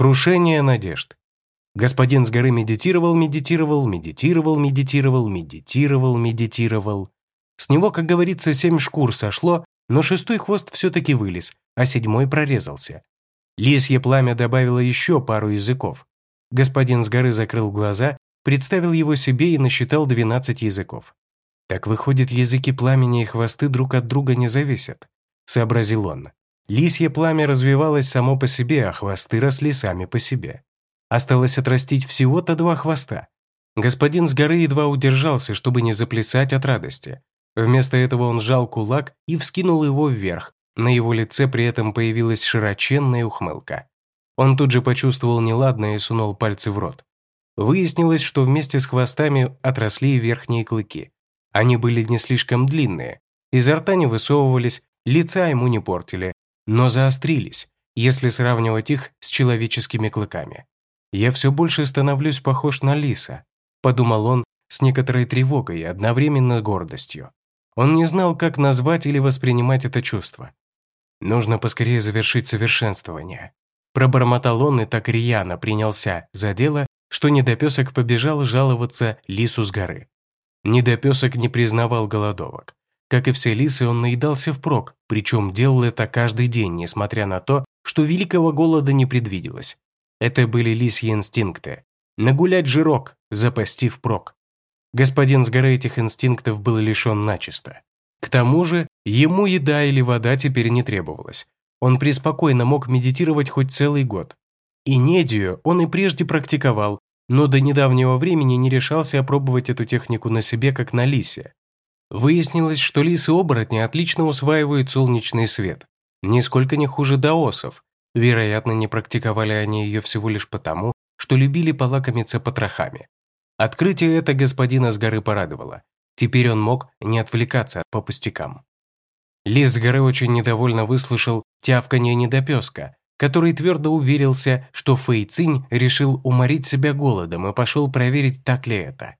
Крушение надежд. Господин с горы медитировал, медитировал, медитировал, медитировал, медитировал, медитировал. С него, как говорится, семь шкур сошло, но шестой хвост все-таки вылез, а седьмой прорезался. Лисье пламя добавило еще пару языков. Господин с горы закрыл глаза, представил его себе и насчитал 12 языков. «Так выходит, языки пламени и хвосты друг от друга не зависят», — сообразил он. Лисье пламя развивалось само по себе, а хвосты росли сами по себе. Осталось отрастить всего-то два хвоста. Господин с горы едва удержался, чтобы не заплясать от радости. Вместо этого он сжал кулак и вскинул его вверх. На его лице при этом появилась широченная ухмылка. Он тут же почувствовал неладное и сунул пальцы в рот. Выяснилось, что вместе с хвостами отросли верхние клыки. Они были не слишком длинные, изо рта не высовывались, лица ему не портили, но заострились, если сравнивать их с человеческими клыками. «Я все больше становлюсь похож на лиса», – подумал он с некоторой тревогой и одновременно гордостью. Он не знал, как назвать или воспринимать это чувство. Нужно поскорее завершить совершенствование. Пробормотал он и так рьяно принялся за дело, что недопесок побежал жаловаться лису с горы. Недопесок не признавал голодовок. Как и все лисы, он наедался впрок, причем делал это каждый день, несмотря на то, что великого голода не предвиделось. Это были лисьи инстинкты. Нагулять жирок, запасти впрок. Господин с горы этих инстинктов был лишен начисто. К тому же, ему еда или вода теперь не требовалась. Он преспокойно мог медитировать хоть целый год. И недию он и прежде практиковал, но до недавнего времени не решался опробовать эту технику на себе, как на лисе. Выяснилось, что лисы-оборотни отлично усваивают солнечный свет. Нисколько не хуже даосов. Вероятно, не практиковали они ее всего лишь потому, что любили полакомиться потрохами. Открытие это господина с горы порадовало. Теперь он мог не отвлекаться по пустякам. Лис с горы очень недовольно выслушал тявканье недопеска, который твердо уверился, что Фэй Цинь решил уморить себя голодом и пошел проверить, так ли это.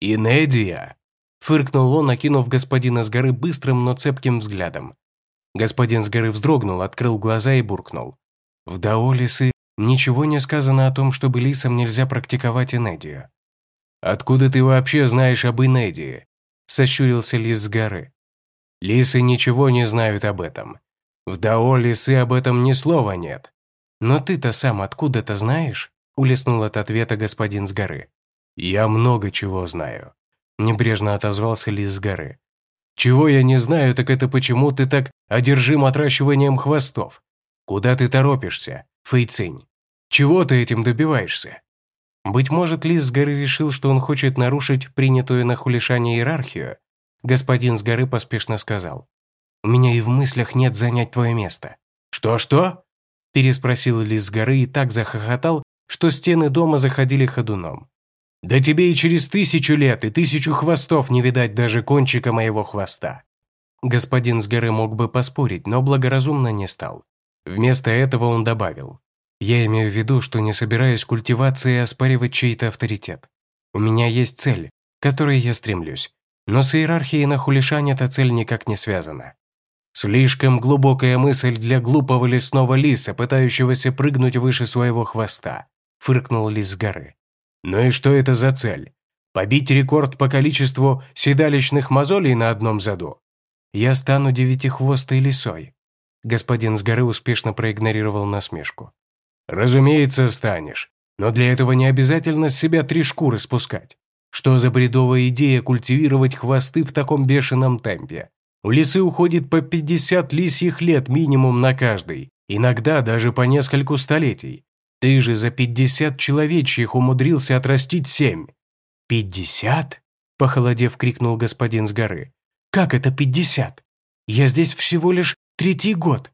«Инедия!» – фыркнул он, окинув господина с горы быстрым, но цепким взглядом. Господин с горы вздрогнул, открыл глаза и буркнул. «В Даолисы ничего не сказано о том, чтобы лисам нельзя практиковать инедию. «Откуда ты вообще знаешь об Инедии?» – сощурился лис с горы. «Лисы ничего не знают об этом. В Дао лисы об этом ни слова нет. Но ты-то сам откуда-то знаешь?» – улеснул от ответа господин с горы. «Я много чего знаю», – небрежно отозвался лис с горы. «Чего я не знаю, так это почему ты так одержим отращиванием хвостов? Куда ты торопишься, Фэйцинь? Чего ты этим добиваешься?» Быть может, Лис с горы решил, что он хочет нарушить принятую на хулишане иерархию? Господин с горы поспешно сказал. «У меня и в мыслях нет занять твое место». «Что-что?» переспросил Лис с горы и так захохотал, что стены дома заходили ходуном. «Да тебе и через тысячу лет, и тысячу хвостов не видать даже кончика моего хвоста». Господин с горы мог бы поспорить, но благоразумно не стал. Вместо этого он добавил. Я имею в виду, что не собираюсь культивацией оспаривать чей-то авторитет. У меня есть цель, к которой я стремлюсь. Но с иерархией на хулишане эта цель никак не связана. Слишком глубокая мысль для глупого лесного лиса, пытающегося прыгнуть выше своего хвоста, фыркнул лис с горы. Ну и что это за цель? Побить рекорд по количеству седалищных мозолей на одном заду? Я стану девятихвостой лисой. Господин с горы успешно проигнорировал насмешку. Разумеется, станешь. Но для этого не обязательно с себя три шкуры спускать. Что за бредовая идея культивировать хвосты в таком бешеном темпе? У лисы уходит по 50 лисьих лет минимум на каждый, иногда даже по нескольку столетий. Ты же за 50 человечьих умудрился отрастить семь. «Пятьдесят?» – похолодев, крикнул господин с горы. «Как это пятьдесят? Я здесь всего лишь третий год.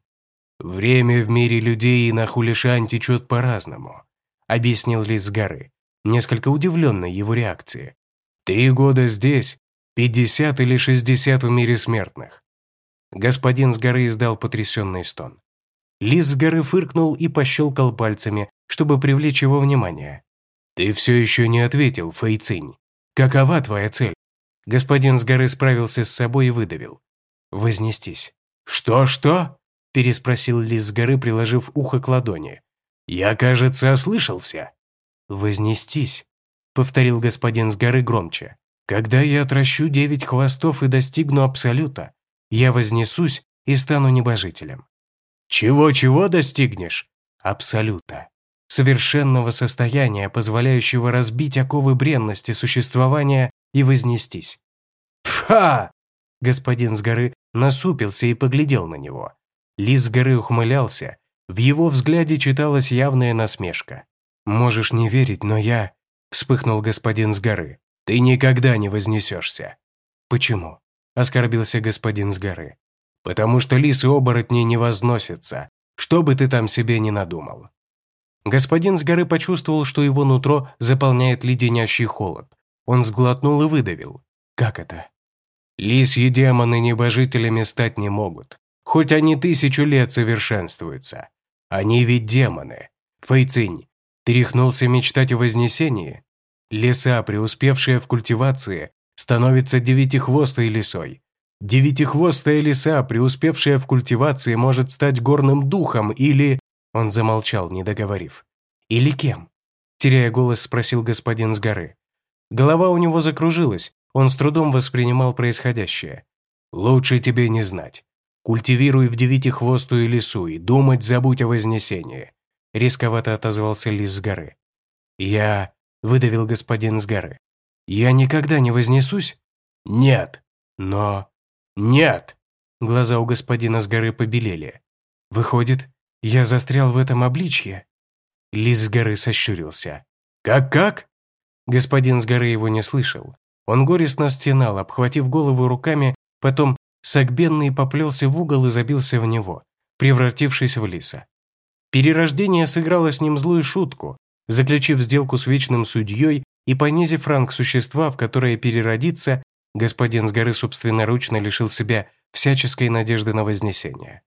«Время в мире людей и на Хулишань течет по-разному», объяснил Лис с горы, несколько удивленный его реакции. «Три года здесь, пятьдесят или шестьдесят в мире смертных». Господин с горы издал потрясенный стон. Лис с горы фыркнул и пощелкал пальцами, чтобы привлечь его внимание. «Ты все еще не ответил, Фэйцинь. Какова твоя цель?» Господин с горы справился с собой и выдавил. «Вознестись». «Что-что?» переспросил Лис с горы, приложив ухо к ладони. Я, кажется, ослышался». «Вознестись», — повторил господин с горы громче. «Когда я отращу девять хвостов и достигну Абсолюта, я вознесусь и стану небожителем». «Чего-чего достигнешь?» «Абсолюта. Совершенного состояния, позволяющего разбить оковы бренности существования и вознестись». «Пфа!» Господин с горы насупился и поглядел на него. Лис с горы ухмылялся. В его взгляде читалась явная насмешка. «Можешь не верить, но я...» — вспыхнул господин с горы. «Ты никогда не вознесешься». «Почему?» — оскорбился господин с горы. «Потому что лисы-оборотни не возносятся, что бы ты там себе ни надумал». Господин с горы почувствовал, что его нутро заполняет леденящий холод. Он сглотнул и выдавил. «Как это?» «Лисьи демоны небожителями стать не могут, хоть они тысячу лет совершенствуются. Они ведь демоны. Фэйцинь, ты рехнулся мечтать о вознесении? Леса, преуспевшая в культивации, становится девятихвостой лесой. Девятихвостая лиса, преуспевшая в культивации, может стать горным духом или... Он замолчал, не договорив. «Или кем?» Теряя голос, спросил господин с горы. Голова у него закружилась, он с трудом воспринимал происходящее. «Лучше тебе не знать. Культивируй в девятихвостую лесу и думать забудь о вознесении», — рисковато отозвался лис с горы. «Я...» — выдавил господин с горы. «Я никогда не вознесусь?» «Нет». «Но...» «Нет!» Глаза у господина с горы побелели. «Выходит, я застрял в этом обличье?» Лис с горы сощурился. «Как-как?» Господин с горы его не слышал. Он горестно стенал, обхватив голову руками, потом Сагбенный поплелся в угол и забился в него, превратившись в лиса. Перерождение сыграло с ним злую шутку, заключив сделку с вечным судьей и понизив ранг существа, в которое переродиться, господин с горы собственноручно лишил себя всяческой надежды на вознесение.